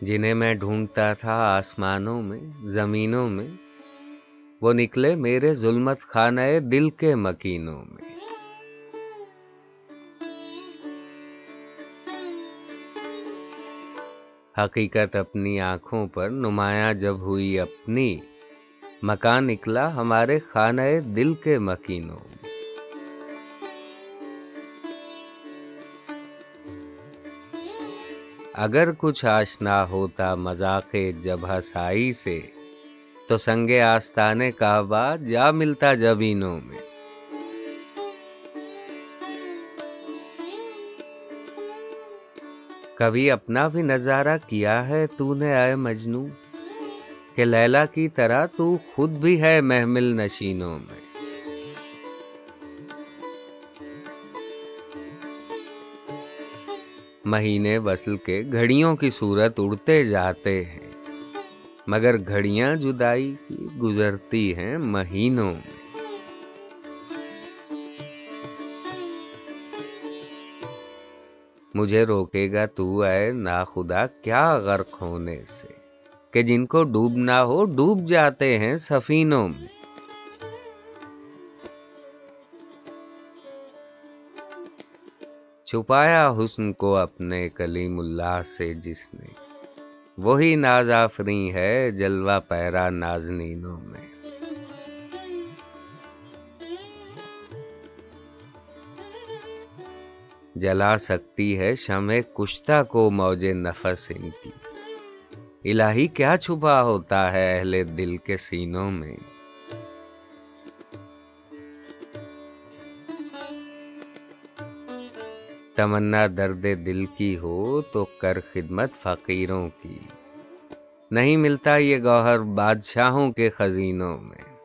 جنہیں میں ڈھونڈتا تھا آسمانوں میں، زمینوں میں۔ وہ نکلے میرے ظلمت خانہ دل کے مکینوں میں۔ حقیقت اپنی آنکھوں پر نمایاں جب ہوئی اپنی، مکان نکلا ہمارے خانہ دل کے مکینوں میں۔ اگر کچھ آشنا ہوتا مذاق جب ہسائی سے، تو سنگ آستانے کعبہ جا ملتا جبینوں میں۔ کبھی اپنا بھی نظارہ کیا ہے تو نے آئے مجنو کہ لیلا کی طرح تو خود بھی ہے محمل نشینوں میں۔ مہینے وصل کے گھڑیوں کی صورت اڑتے جاتے ہیں۔ مگر گھڑیاں جدائی کی گزرتی ہیں مہینوں میں۔ مجھے روکے گا تو اے نا خدا کیا غرق ہونے سے؟ کہ جن کو ڈوبنا ہو، ڈوب جاتے ہیں سفینوں میں۔ چھپایا حسن کو اپنے کلیم اللہ سے جس نے۔ وہی ناز آفری ہے جلوہ پیرا نازنینوں میں۔ جلا سکتی ہے شمع کشتہ کو موج نفس ان کی۔ الہی کیا چھپا ہوتا ہے اہل دل کے سینوں میں۔ تمنا درد دل کی ہو تو کر خدمت فقیروں کی۔ نہیں ملتا یہ گوہر بادشاہوں کے خزینوں میں۔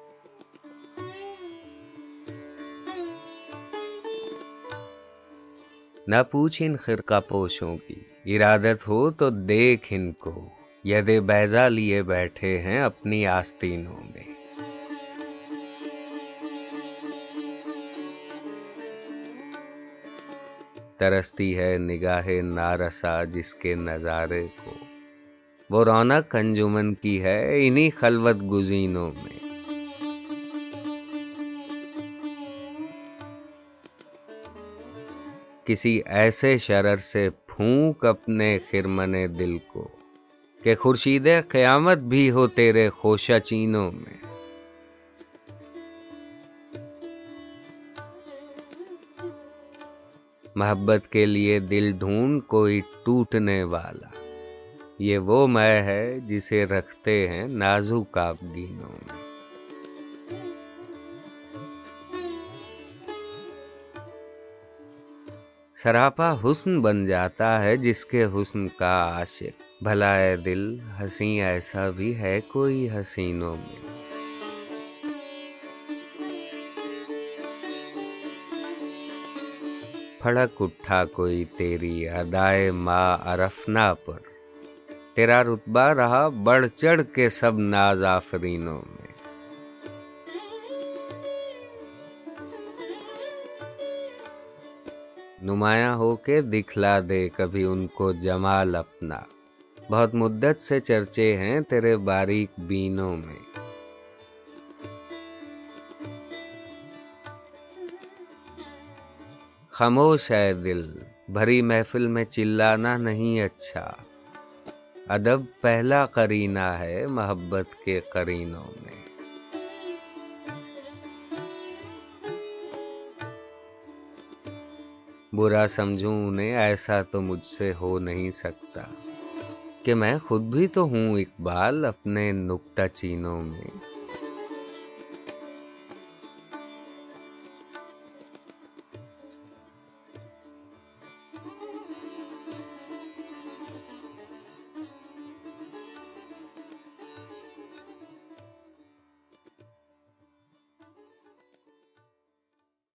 نہ پوچھ ان خرقہ پوشوں کی۔ ارادت ہو تو دیکھ ان کو۔ ید بیزا لیے بیٹھے ہیں اپنی آستینوں میں۔ ترستی ہے نگاہ نارسا جس کے نظارے کو۔ وہ رونق انجمن کی ہے انہی خلوت گزینوں میں۔ کسی ایسے شرر سے پھونک اپنے خرمن دل کو کہ خورشید قیامت بھی ہو تیرے خوشہ چینوں میں۔ محبت کے لیے دل ڈھونڈ کوئی ٹوٹنے والا۔ یہ وہ میں ہے جسے رکھتے ہیں نازو کابگینوں میں۔ سراپا حسن بن جاتا ہے جس کے حسن کا عاشق۔ بھلا ہے دل حسین ایسا بھی ہے کوئی حسینوں میں۔ پھڑک اٹھا کوئی تیری ادائے ماں ارفنا پر تیرا رتبہ رہا بڑھ چڑھ کے سب ناز آفرینوں میں نمایاں ہو کے دکھلا دے کبھی ان کو جمال اپنا بہت مدت سے چرچے ہیں تیرے باریک بینوں میں خاموش ہے دل، بھری محفل میں چلانا نہیں اچھا۔ ادب پہلا کرینہ ہے محبت کے کرینوں میں۔ برا سمجھوں انہیں، ایسا تو مجھ سے ہو نہیں سکتا۔ کہ میں خود بھی تو ہوں اقبال اپنے نکتہ چینوں میں۔